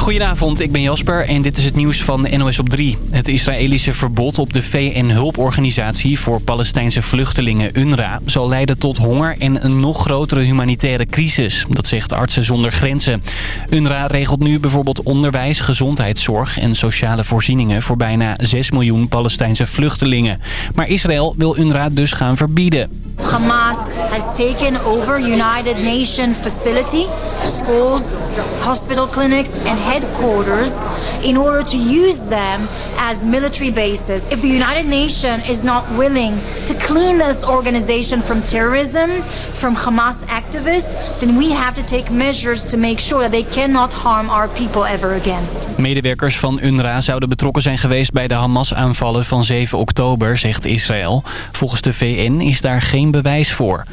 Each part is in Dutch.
Goedenavond, ik ben Jasper en dit is het nieuws van NOS op 3. Het Israëlische verbod op de VN-hulporganisatie voor Palestijnse vluchtelingen UNRWA... zal leiden tot honger en een nog grotere humanitaire crisis. Dat zegt Artsen zonder Grenzen. UNRWA regelt nu bijvoorbeeld onderwijs, gezondheidszorg en sociale voorzieningen... voor bijna 6 miljoen Palestijnse vluchtelingen. Maar Israël wil UNRWA dus gaan verbieden. Hamas has taken over United Nations facility, schools, hospital clinics and headquarters in order to use them as military bases. If the United Nations is not willing to clean this organization from terrorism, from Hamas activists, then we have to take measures to make sure that they cannot harm our people ever again. Medewerkers van UNRWA zouden betrokken zijn geweest bij de Hamas-aanvallen van 7 oktober, zegt Israël. Volgens de VN is daar geen bewijs voor.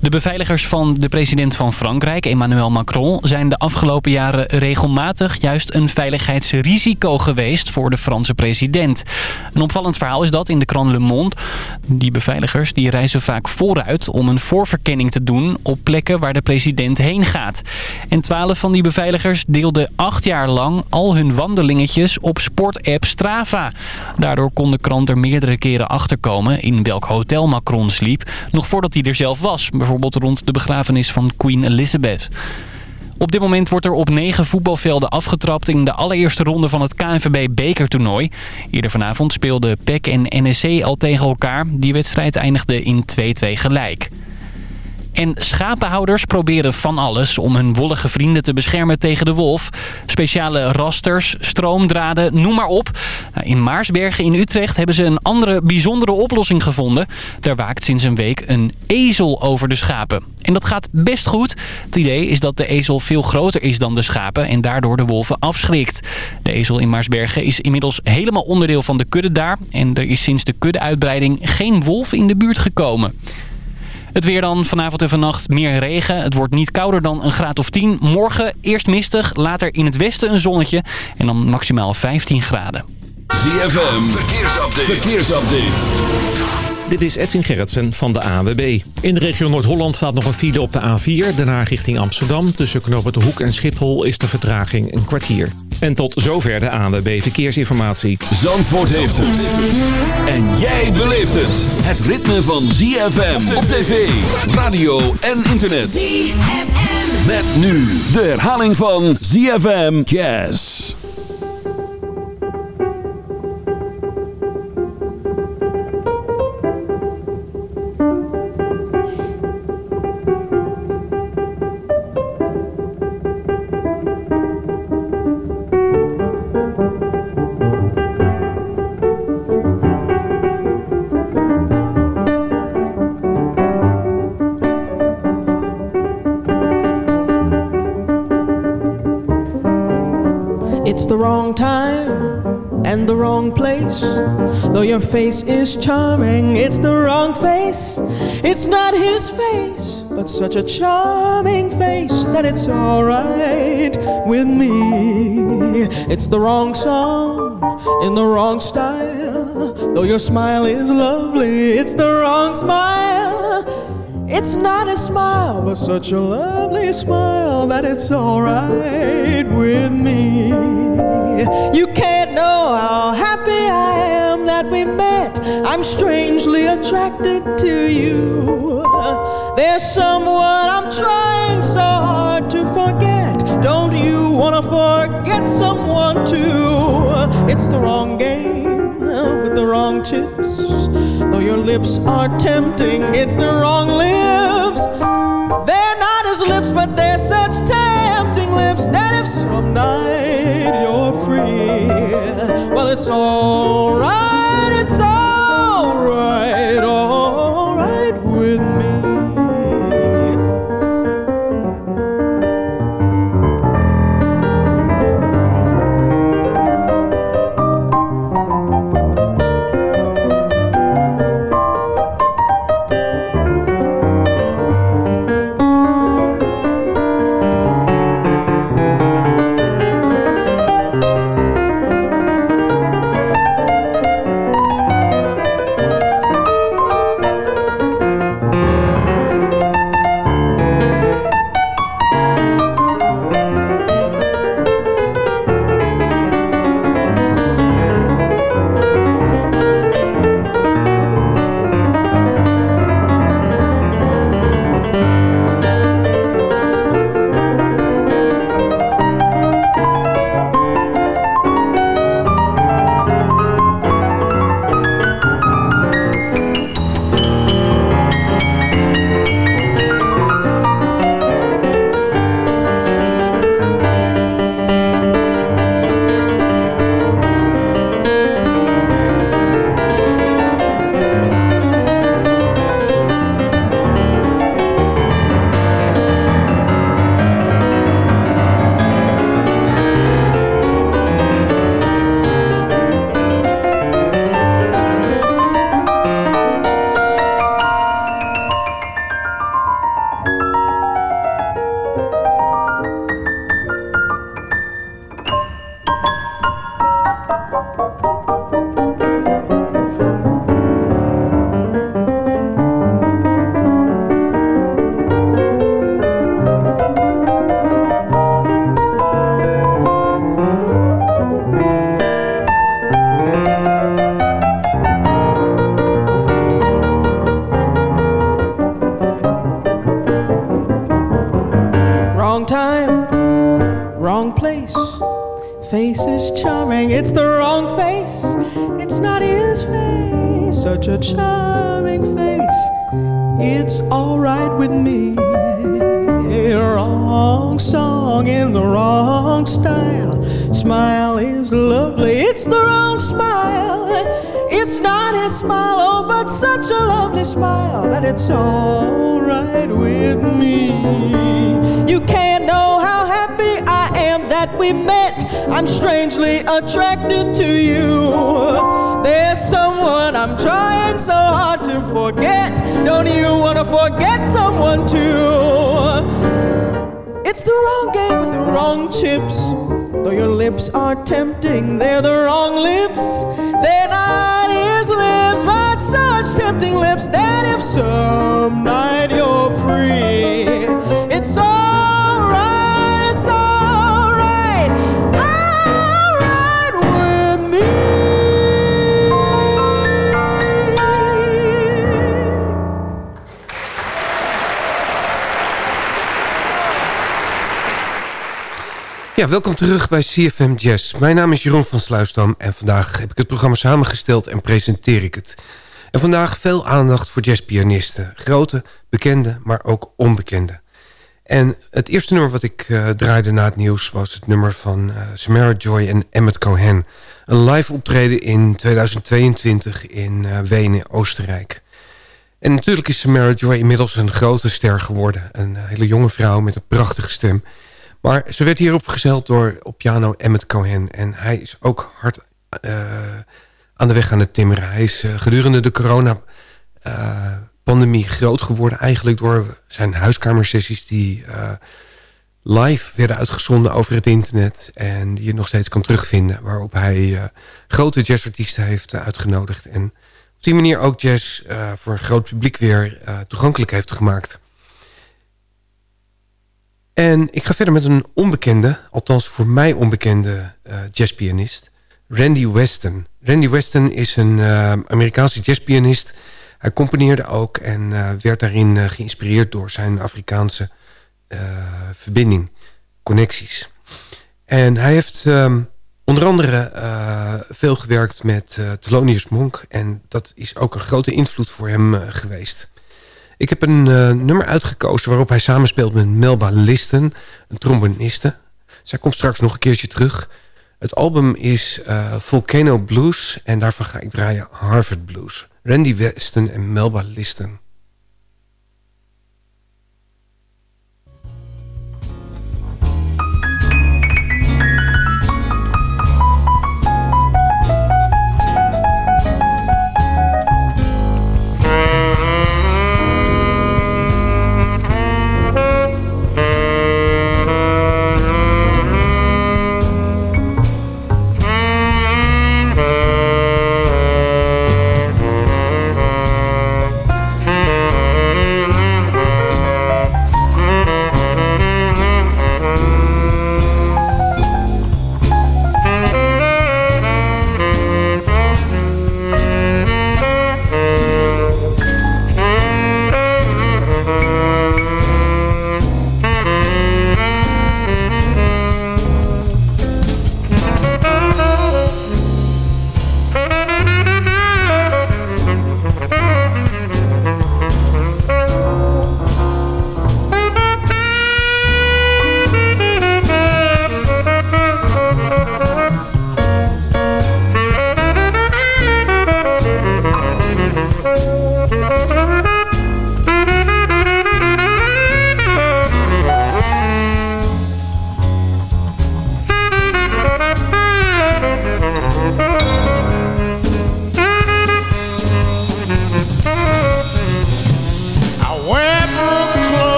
De beveiligers van de president van Frankrijk, Emmanuel Macron... zijn de afgelopen jaren regelmatig juist een veiligheidsrisico geweest... voor de Franse president. Een opvallend verhaal is dat in de krant Le Monde. Die beveiligers die reizen vaak vooruit om een voorverkenning te doen... op plekken waar de president heen gaat. En twaalf van die beveiligers deelden acht jaar lang... al hun wandelingetjes op sportapp Strava. Daardoor kon de krant er meerdere keren achterkomen... in welk hotel Macron sliep, nog voordat hij er zelf was bijvoorbeeld rond de begrafenis van Queen Elizabeth. Op dit moment wordt er op negen voetbalvelden afgetrapt in de allereerste ronde van het KNVB bekertoernooi. Eerder vanavond speelden PEC en NEC al tegen elkaar. Die wedstrijd eindigde in 2-2 gelijk. En schapenhouders proberen van alles om hun wollige vrienden te beschermen tegen de wolf. Speciale rasters, stroomdraden, noem maar op. In Maarsbergen in Utrecht hebben ze een andere bijzondere oplossing gevonden. Daar waakt sinds een week een ezel over de schapen. En dat gaat best goed. Het idee is dat de ezel veel groter is dan de schapen en daardoor de wolven afschrikt. De ezel in Maarsbergen is inmiddels helemaal onderdeel van de kudde daar. En er is sinds de kuddeuitbreiding geen wolf in de buurt gekomen. Het weer dan vanavond en vannacht meer regen. Het wordt niet kouder dan een graad of 10. Morgen eerst mistig, later in het westen een zonnetje en dan maximaal 15 graden. ZFM, verkeersupdate. verkeersupdate. Dit is Edwin Gerritsen van de AWB. In de regio Noord-Holland staat nog een file op de A4. Daarna richting Amsterdam. Tussen Knoppen de Hoek en Schiphol is de vertraging een kwartier. En tot zover de ANWB Verkeersinformatie. Zandvoort heeft het. En jij beleeft het. Het ritme van ZFM op tv, radio en internet. ZFM. Met nu de herhaling van ZFM Jazz. And the wrong place. Though your face is charming, it's the wrong face. It's not his face, but such a charming face that it's alright with me. It's the wrong song in the wrong style. Though your smile is lovely, it's the wrong smile. It's not a smile, but such a lovely smile that it's alright with me. You can't attracted to you. There's someone I'm trying so hard to forget. Don't you wanna forget someone too? It's the wrong game with the wrong chips. Though your lips are tempting, it's the wrong lips. They're not as lips, but they're such tempting lips that if some night you're free, well, it's alright, attracted to you. There's someone I'm trying so hard to forget. Don't you want to forget someone too? It's the wrong game with the wrong chips. Though your lips are tempting, they're the wrong lips. They're not his lips, but such tempting lips that if some Ja, welkom terug bij CFM Jazz. Mijn naam is Jeroen van Sluisdam en vandaag heb ik het programma samengesteld en presenteer ik het. En vandaag veel aandacht voor jazzpianisten. Grote, bekende, maar ook onbekende. En het eerste nummer wat ik uh, draaide na het nieuws... was het nummer van uh, Samara Joy en Emmett Cohen. Een live optreden in 2022 in uh, Wenen, Oostenrijk. En natuurlijk is Samara Joy inmiddels een grote ster geworden. Een hele jonge vrouw met een prachtige stem... Maar ze werd hier opgezeld door op piano Emmett Cohen. En hij is ook hard uh, aan de weg aan het timmeren. Hij is uh, gedurende de corona-pandemie uh, groot geworden. Eigenlijk door zijn huiskamersessies die live werden uitgezonden over het internet. En die je nog steeds kan terugvinden. Waarop hij grote jazzartiesten heeft uitgenodigd. En op die manier ook jazz voor een groot publiek weer toegankelijk heeft gemaakt. En ik ga verder met een onbekende, althans voor mij onbekende uh, jazzpianist, Randy Weston. Randy Weston is een uh, Amerikaanse jazzpianist. Hij componeerde ook en uh, werd daarin geïnspireerd door zijn Afrikaanse verbinding, connecties. En hij heeft um, onder andere veel gewerkt met Thelonious Monk en dat is ook een grote invloed voor hem geweest. Ik heb een uh, nummer uitgekozen waarop hij samenspeelt met Melba Listen, een tromboniste. Zij komt straks nog een keertje terug. Het album is uh, Volcano Blues en daarvan ga ik draaien Harvard Blues. Randy Weston en Melba Listen.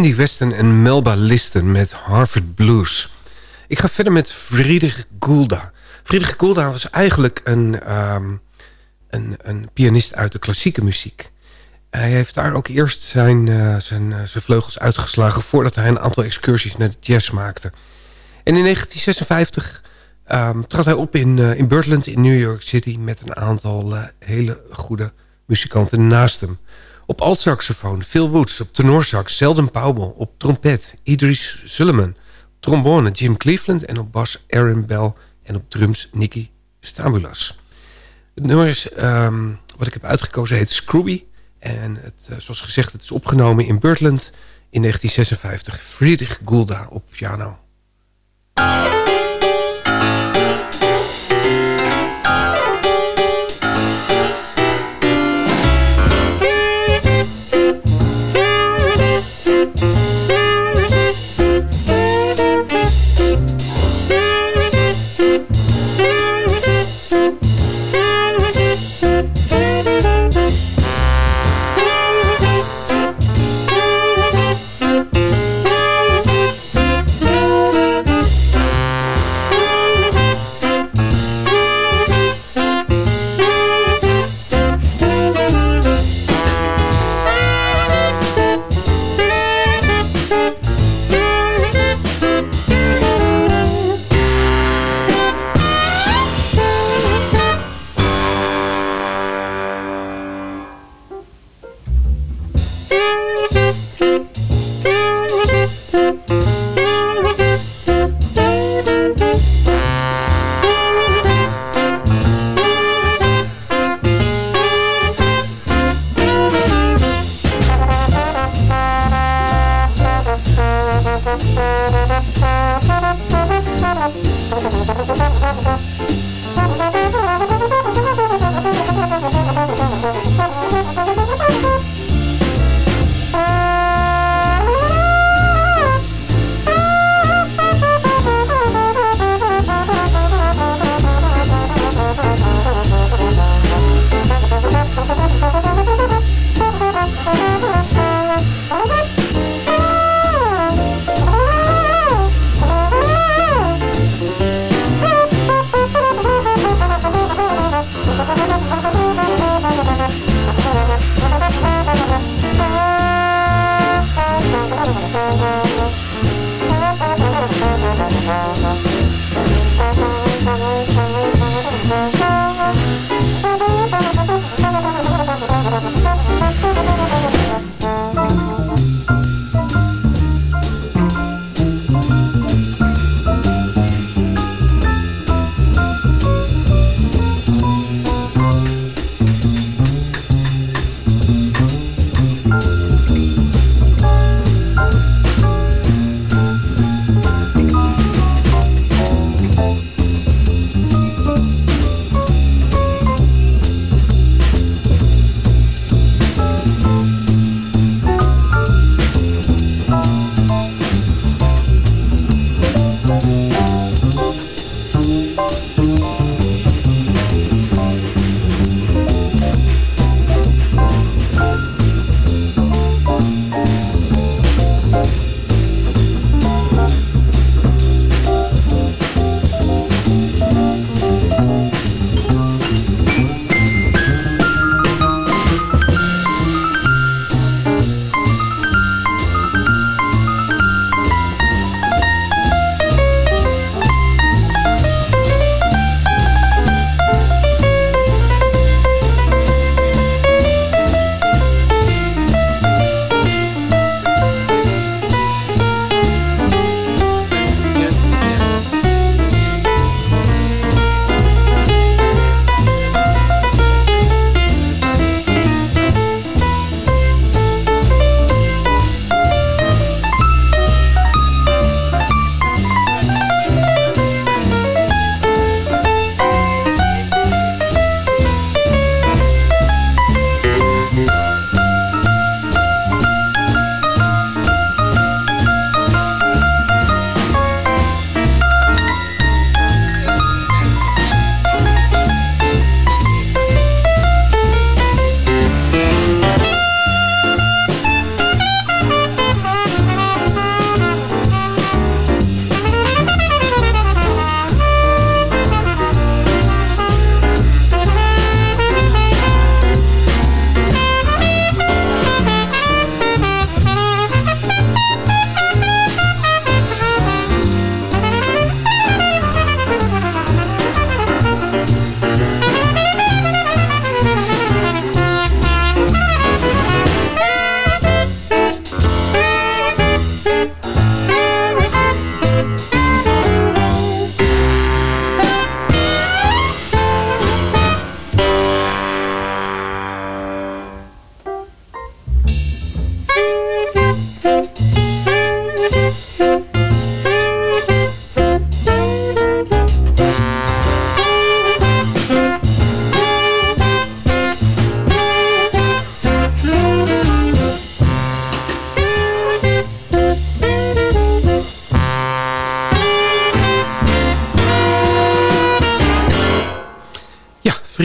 Randy Weston en Melba Listen met Harvard Blues. Ik ga verder met Friedrich Gulda. Friedrich Gulda was eigenlijk een, ehm, een, een pianist uit de klassieke muziek. Hij heeft daar ook eerst zijn, eh, zijn, eh, zijn vleugels uitgeslagen... voordat hij een aantal excursies naar de jazz maakte. En in 1956 ehm, trad hij op in, eh, in Birdland in New York City... met een aantal hele goede muzikanten naast hem. Op altsaxofoon Phil Woods, op tenorsax Sheldon Powell... op trompet Idris Sullivan, trombone Jim Cleveland... en op bas Aaron Bell en op drums Nicky Stabulas. Het nummer is, ehm, wat ik heb uitgekozen heet Scrooby... en het, eh, zoals gezegd, het is opgenomen in Birdland in 1956. Friedrich Gulda op piano.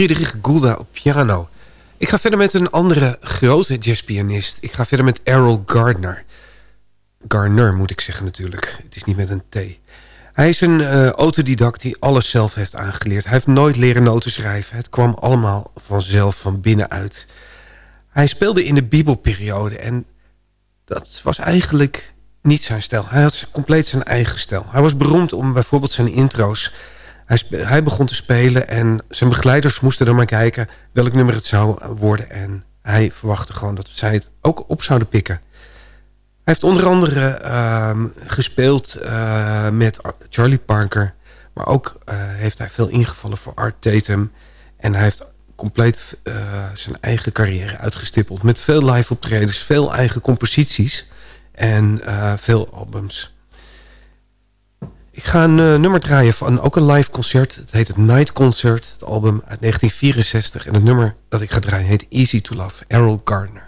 Friedrich Gulda op piano. Ik ga verder met een andere grote jazzpianist. Ik ga verder met Errol Gardner. Garner moet ik zeggen natuurlijk. Het is niet met een T. Hij is een uh, autodidact die alles zelf heeft aangeleerd. Hij heeft nooit leren noten schrijven. Het kwam allemaal vanzelf van binnenuit. Hij speelde in de bibelperiode en dat was eigenlijk niet zijn stijl. Hij had compleet zijn eigen stijl. Hij was beroemd om bijvoorbeeld zijn intro's. Hij, hij, begon te spelen en zijn begeleiders moesten er maar kijken welk nummer het zou worden. En hij verwachtte gewoon dat zij het ook op zouden pikken. Hij heeft onder andere uh, gespeeld uh, met Charlie Parker. Maar ook uh, heeft hij veel ingevallen voor Art Tatum. En hij heeft compleet uh, zijn eigen carrière uitgestippeld. Met veel live optredens, veel eigen composities en veel albums. Ik ga een nummer draaien van ook een live concert. Het heet het Night Concert, het album uit 1964. En het nummer dat ik ga draaien heet Easy to Love, Errol Gardner.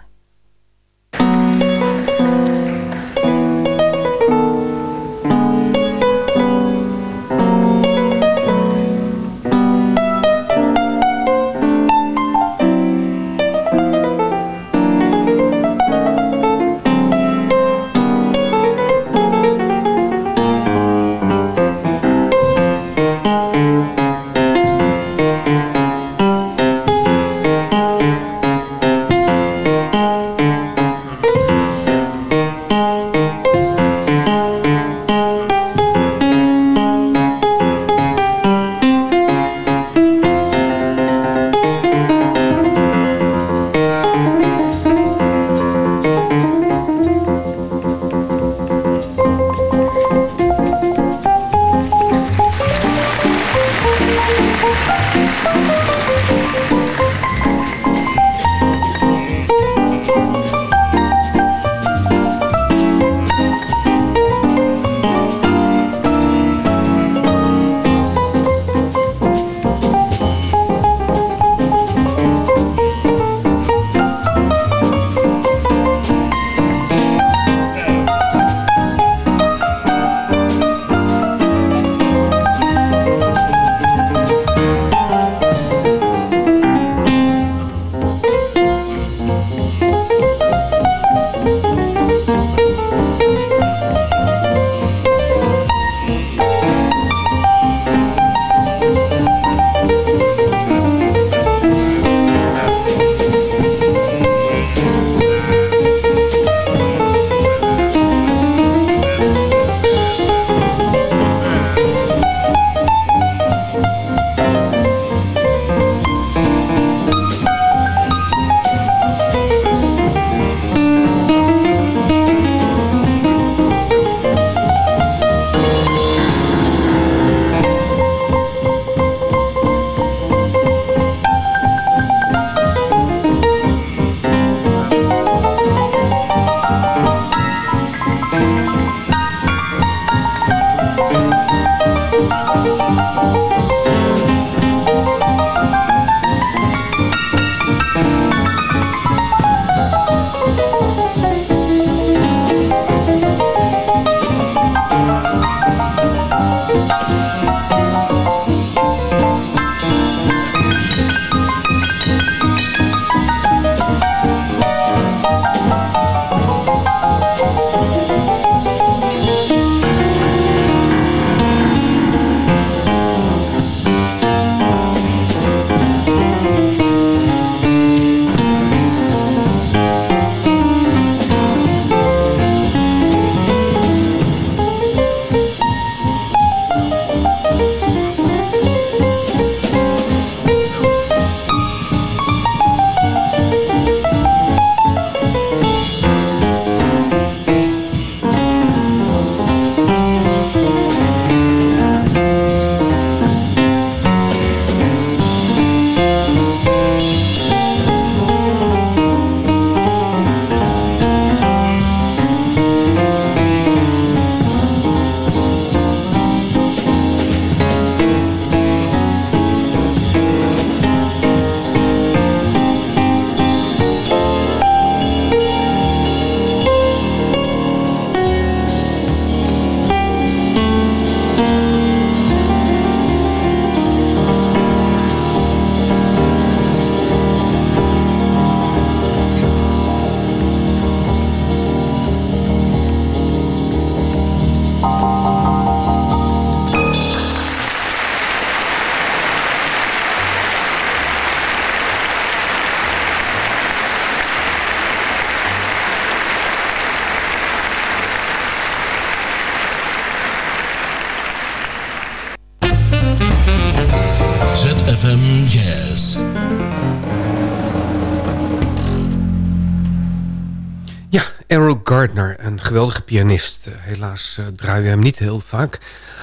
Geweldige pianist. Uh, helaas uh, draaien we hem niet heel vaak.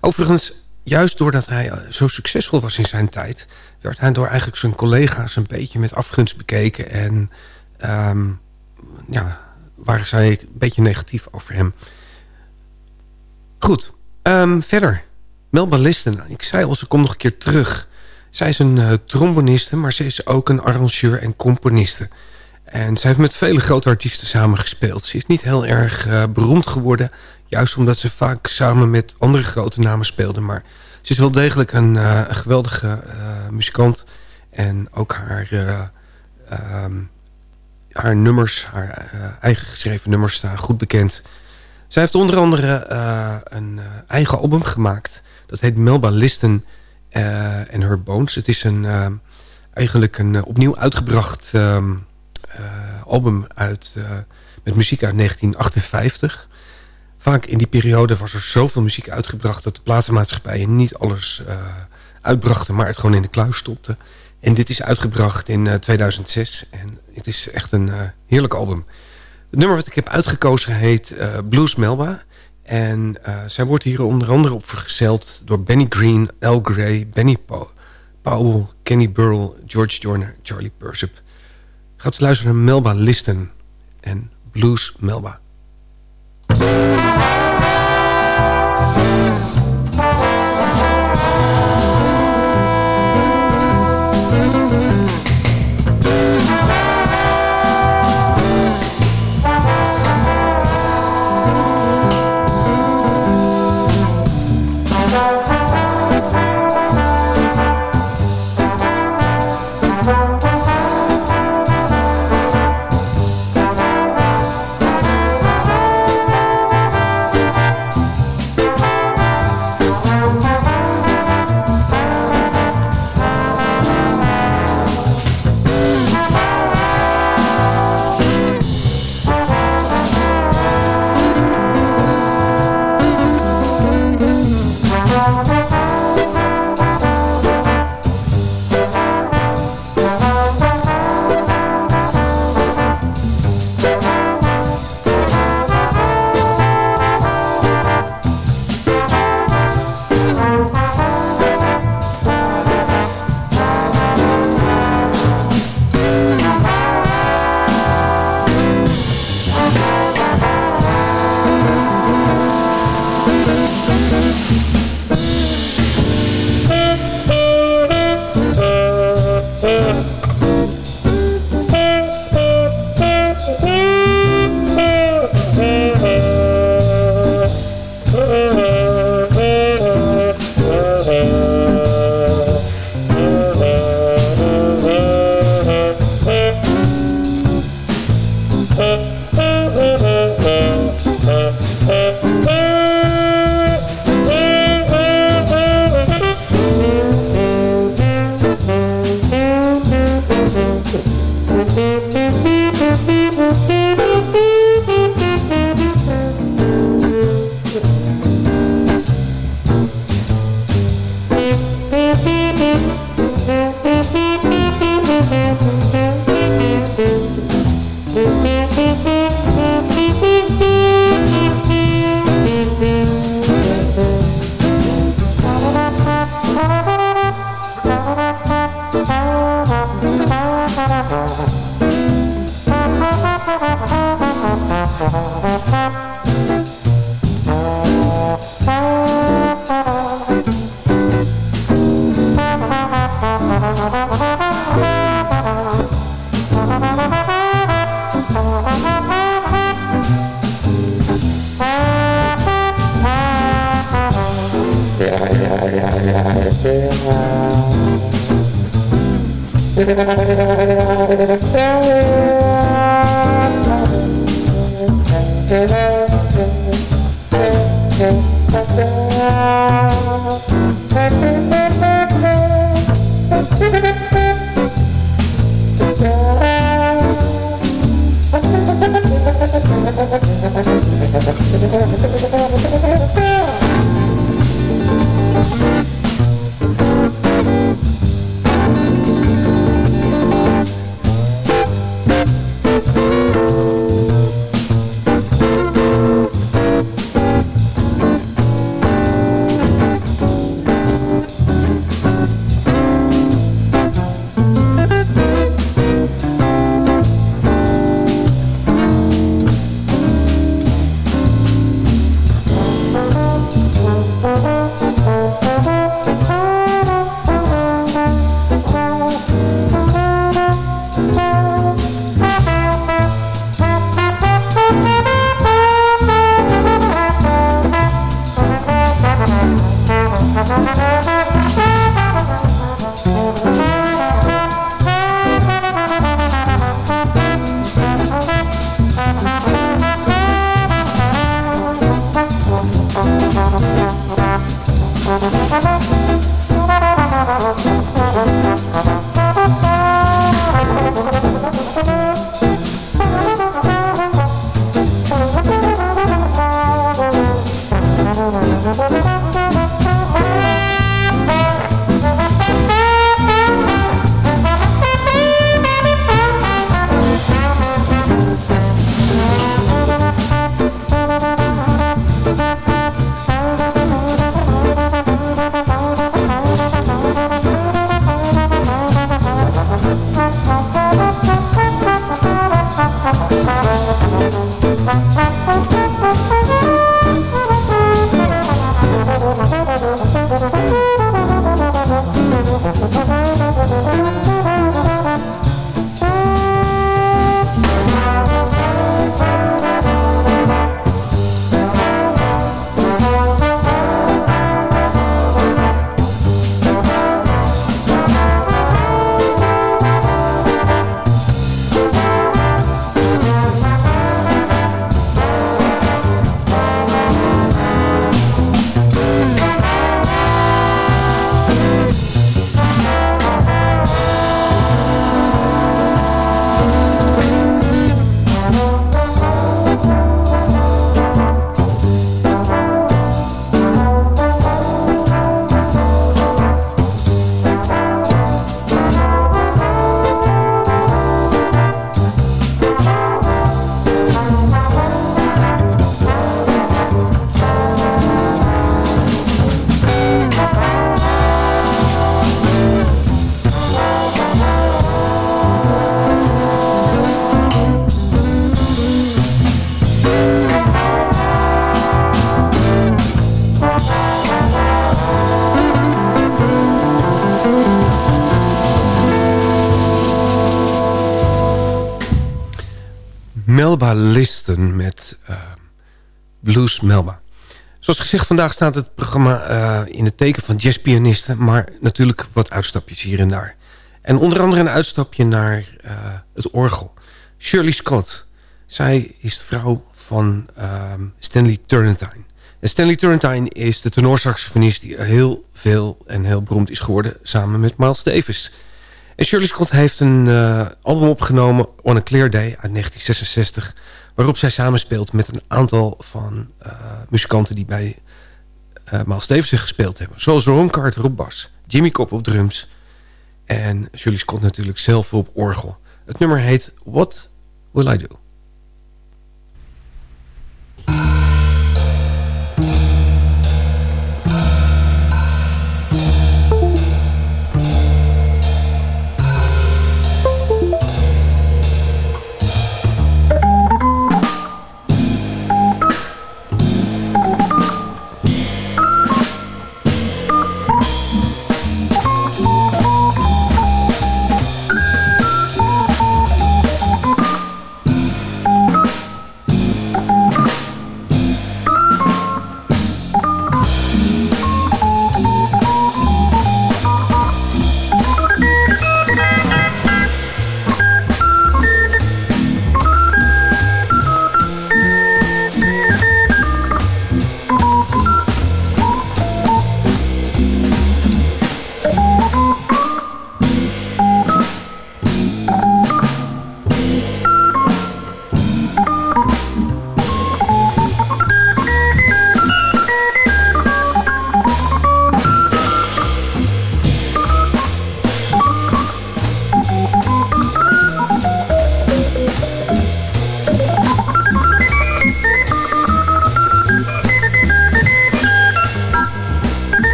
Overigens, juist doordat hij uh, zo succesvol was in zijn tijd... werd hij door eigenlijk zijn collega's een beetje met afgunst bekeken. En um, ja, waren zij een beetje negatief over hem. Goed, um, verder. Melba Listen, ik zei al, ze komt nog een keer terug. Zij is een tromboniste, maar ze is ook een arrangeur en componiste... En zij heeft met vele grote artiesten samengespeeld. Ze is niet heel erg uh, beroemd geworden. Juist omdat ze vaak samen met andere grote namen speelde. Maar ze is wel degelijk een, een geweldige uh, muzikant. En ook haar, um, haar nummers, haar eigen geschreven nummers staan goed bekend. Zij heeft onder andere een eigen album gemaakt. Dat heet Melba Listen and Her Bones. Het is een, eigenlijk een opnieuw uitgebracht... Uh, album uit, uh, met muziek uit 1958. Vaak in die periode was er zoveel muziek uitgebracht... dat de platenmaatschappijen niet alles uh, uitbrachten... maar het gewoon in de kluis stopte. En dit is uitgebracht in 2006. En het is echt een heerlijk album. Het nummer wat ik heb uitgekozen heet Blues Melba. En zij wordt hier onder andere op vergezeld... door Benny Green, Al Gray, Benny. Powell, Kenny Burrell, George Joyner, Charlie Persip... Gaat luisteren naar Melba Listen en Blues. Melba Thank you. Zoals gezegd, vandaag staat het programma uh, in het teken van jazzpianisten... maar natuurlijk wat uitstapjes hier en daar. En onder andere een uitstapje naar uh, het orgel. Shirley Scott. Zij is de vrouw van Stanley Turrentine. En Stanley Turrentine is de tenorsaxofonist... die heel veel en heel beroemd is geworden... samen met Miles Davis... En Shirley Scott heeft een uh, album opgenomen, On a Clear Day, uit 1966... waarop zij samenspeelt met een aantal van uh, muzikanten... die bij uh, Miles Davis gespeeld hebben. Zoals Ron Carter op bas, Jimmy Cobb op drums... en Shirley Scott natuurlijk zelf op orgel. Het nummer heet What Will I Do?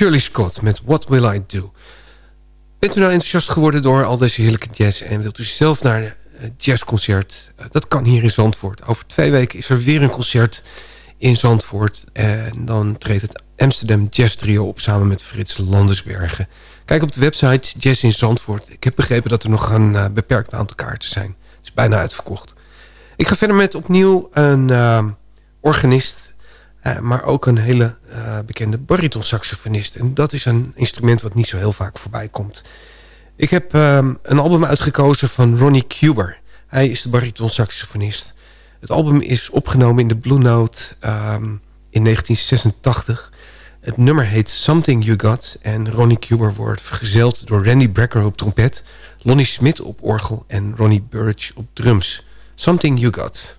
Shirley Scott met What Will I Do. Bent u nou enthousiast geworden door al deze heerlijke jazz... en wilt u zelf naar een jazzconcert? Uh, dat kan hier in Zandvoort. Over twee weken is er weer een concert in Zandvoort. En dan treedt het Amsterdam Jazz Trio op samen met Frits Landersbergen. Kijk op de website Jazz in Zandvoort. Ik heb begrepen dat er nog een uh, beperkt aantal kaarten zijn. Het is bijna uitverkocht. Ik ga verder met opnieuw een uh, organist... Uh, maar ook een hele bekende baritonsaxofonist. En dat is een instrument wat niet zo heel vaak voorbij komt. Ik heb um, een album uitgekozen van Ronnie Cuber. Hij is de baritonsaxofonist. Het album is opgenomen in de Blue Note um, in 1986. Het nummer heet Something You Got. En Ronnie Cuber wordt vergezeld door Randy Brecker op trompet... Lonnie Smith op orgel en Ronnie Burge op drums. Something You Got.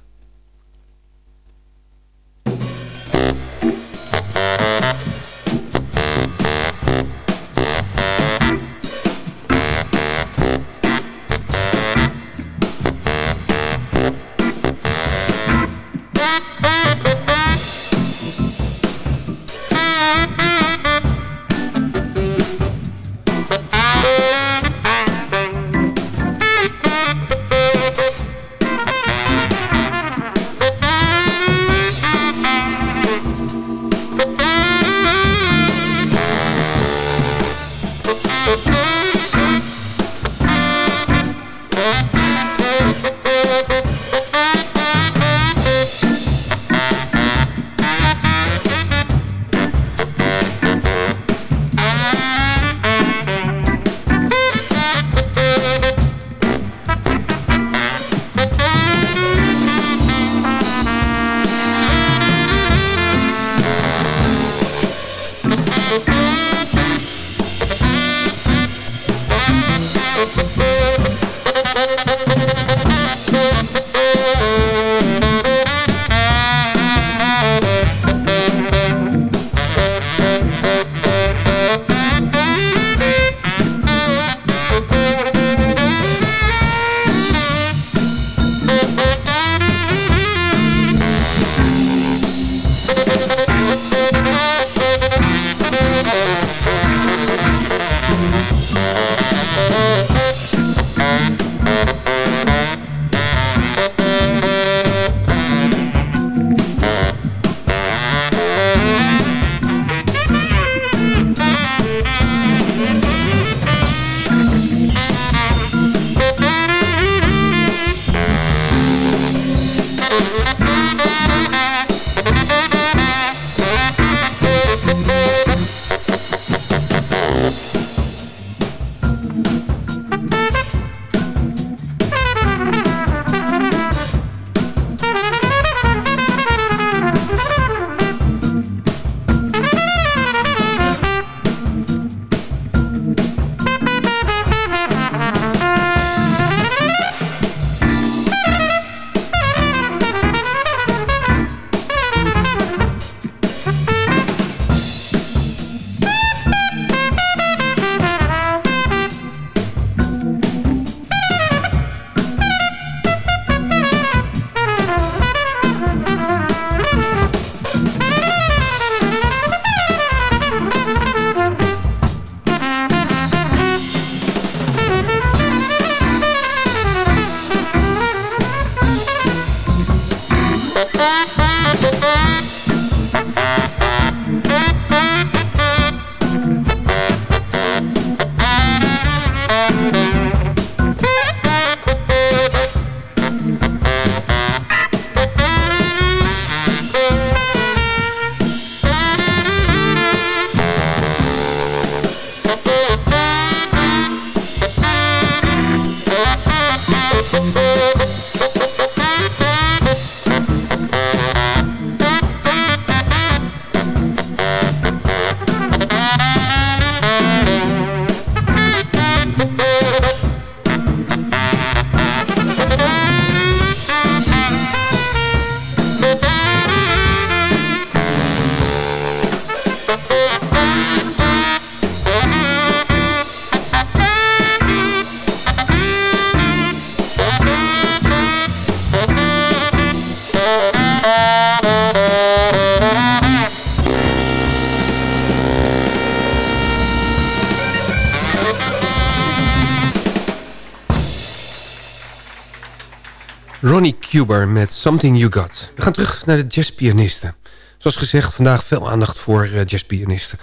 Cuber met Something You Got. We gaan terug naar de jazzpianisten. Zoals gezegd, vandaag veel aandacht voor uh, jazzpianisten.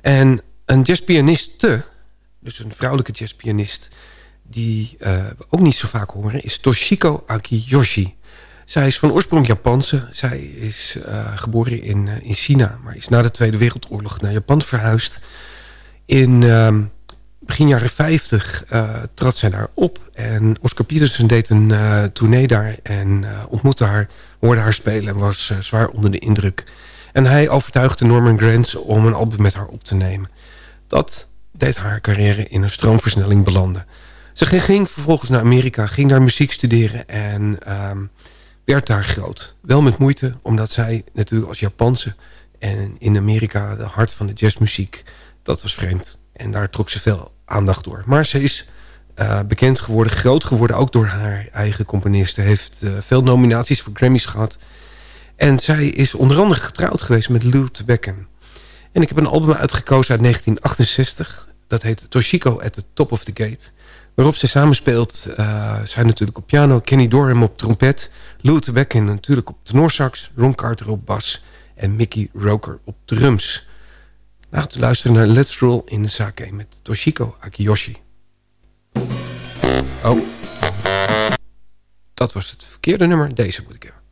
En een jazzpianiste, dus een vrouwelijke jazzpianist... die we ook niet zo vaak horen, is Toshiko Akiyoshi. Zij is van oorsprong Japanse. Zij is uh, geboren in, in China, maar is na de Tweede Wereldoorlog naar Japan verhuisd. In ehm, begin jaren 50 uh, trad zij daar op. En Oscar Peterson deed een uh, tournee daar en uh, ontmoette haar, hoorde haar spelen en was zwaar onder de indruk. En hij overtuigde Norman Granz om een album met haar op te nemen. Dat deed haar carrière in een stroomversnelling belanden. Ze ging vervolgens naar Amerika, ging daar muziek studeren en um, werd daar groot. Wel met moeite, omdat zij natuurlijk als Japanse en in Amerika de hart van de jazzmuziek, dat was vreemd. En daar trok ze veel aandacht door. Maar ze is uh, bekend geworden, groot geworden... ook door haar eigen componisten. Heeft uh, veel nominaties voor Grammys gehad. En zij is onder andere getrouwd geweest met Lou Becken. En ik heb een album uitgekozen uit 1968. Dat heet Toshiko at the Top of the Gate. Waarop ze samenspeelt. Uh, zij natuurlijk op piano, Kenny Dorham op trompet... Lou Becken natuurlijk op tenorsax... Ron Carter op bas en Mickey Roker op drums... We luisteren naar Let's Roll in the Sake met Toshiko Akiyoshi. Oh. Dat was het verkeerde nummer. Deze moet ik hebben.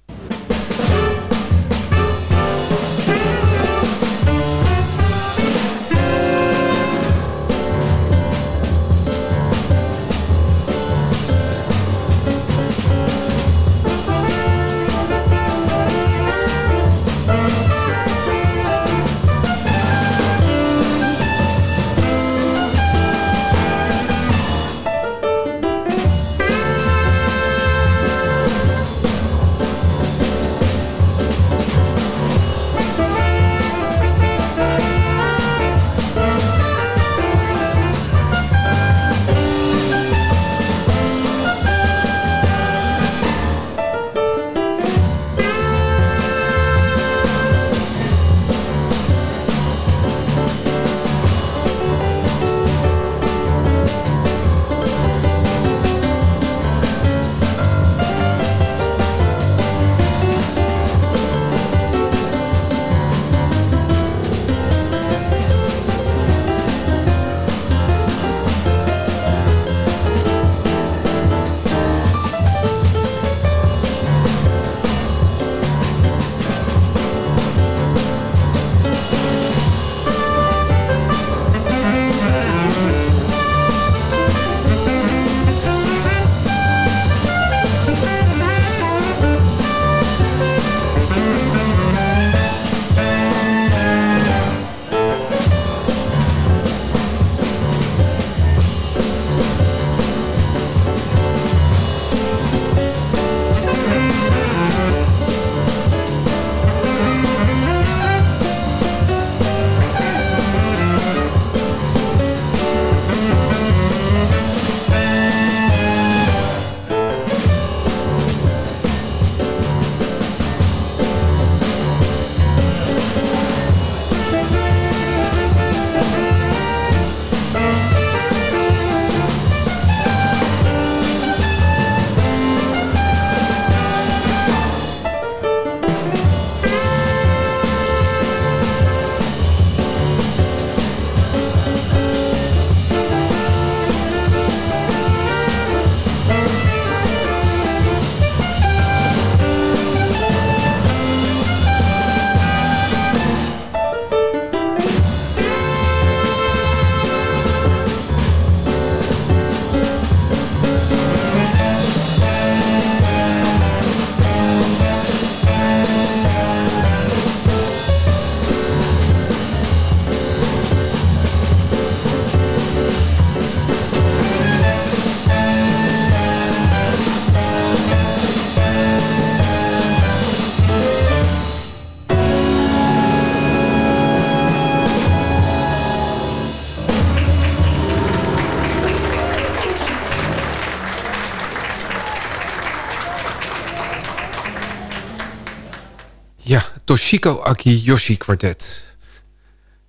Toshiko Akiyoshi kwartet.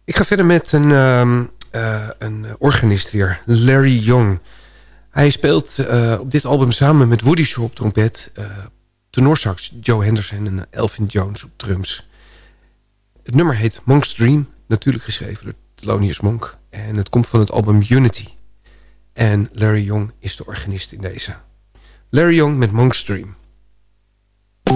Ik ga verder met een, um, uh, een organist weer, Larry Young. Hij speelt uh, op dit album samen met Woody Shaw op trompet... Uh, tenorsax Joe Henderson en Elvin Jones op drums. Het nummer heet Monk's Dream, natuurlijk geschreven door Thelonious Monk. En het komt van het album Unity. En Larry Young is de organist in deze. Larry Young met Monk's Dream.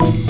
Thank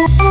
Thank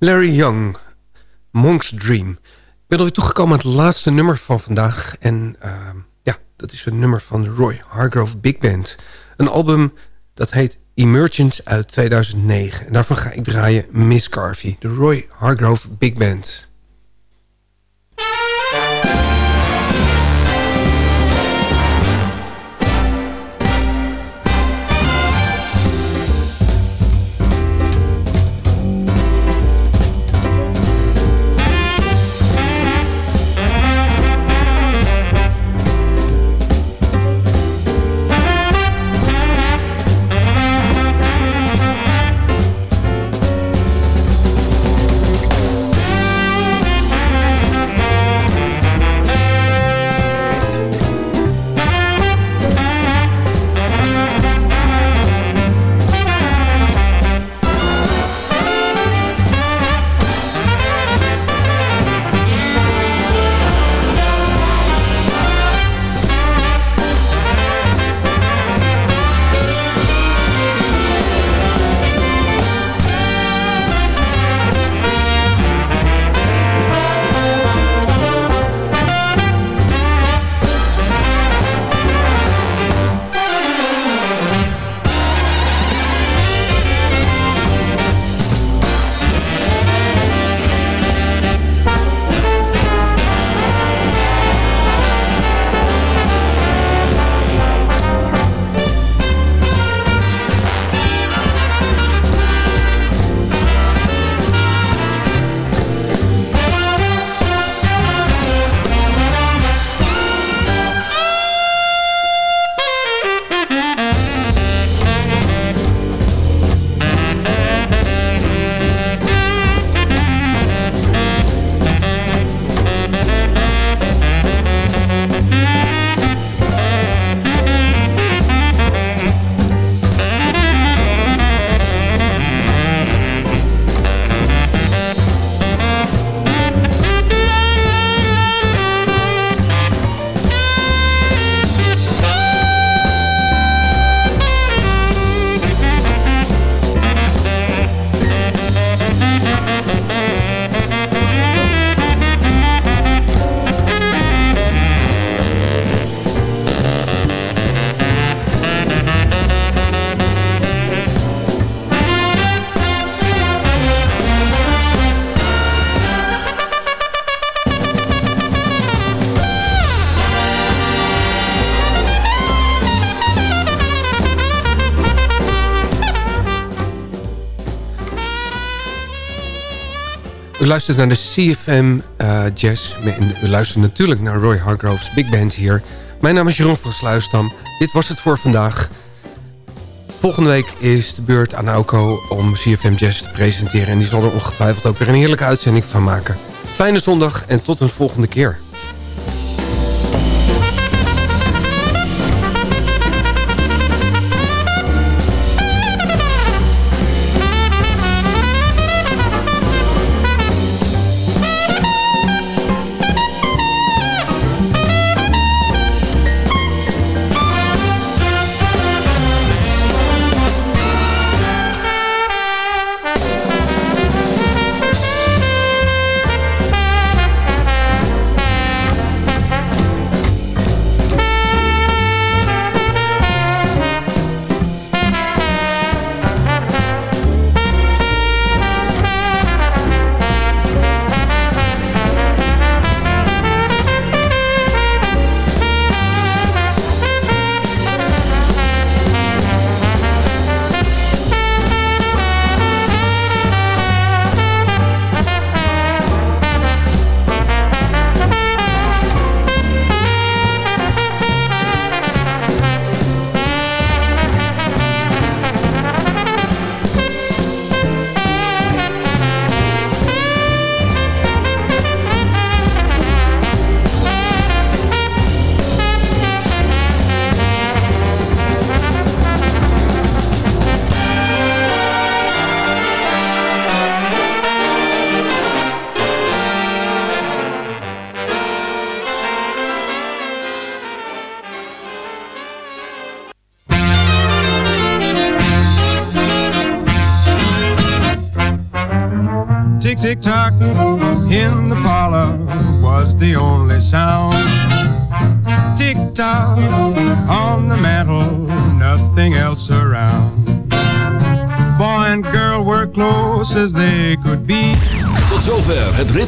Larry Young, Monk's Dream. Ik ben alweer toegekomen aan het laatste nummer van vandaag. En uh, ja, dat is een nummer van Roy Hargrove Big Band. Een album dat heet Emergence uit 2009. En daarvan ga ik draaien Miss Carvey, de Roy Hargrove Big Band. Luistert naar de CFM eh, Jazz. En u luistert natuurlijk naar Roy Hargrove's Big Band hier. Mijn naam is Jeroen van Sluisdam. Dit was het voor vandaag. Volgende week is de beurt aan Auko om CFM Jazz te presenteren. En die zal er ongetwijfeld ook weer een heerlijke uitzending van maken. Fijne zondag en tot een volgende keer.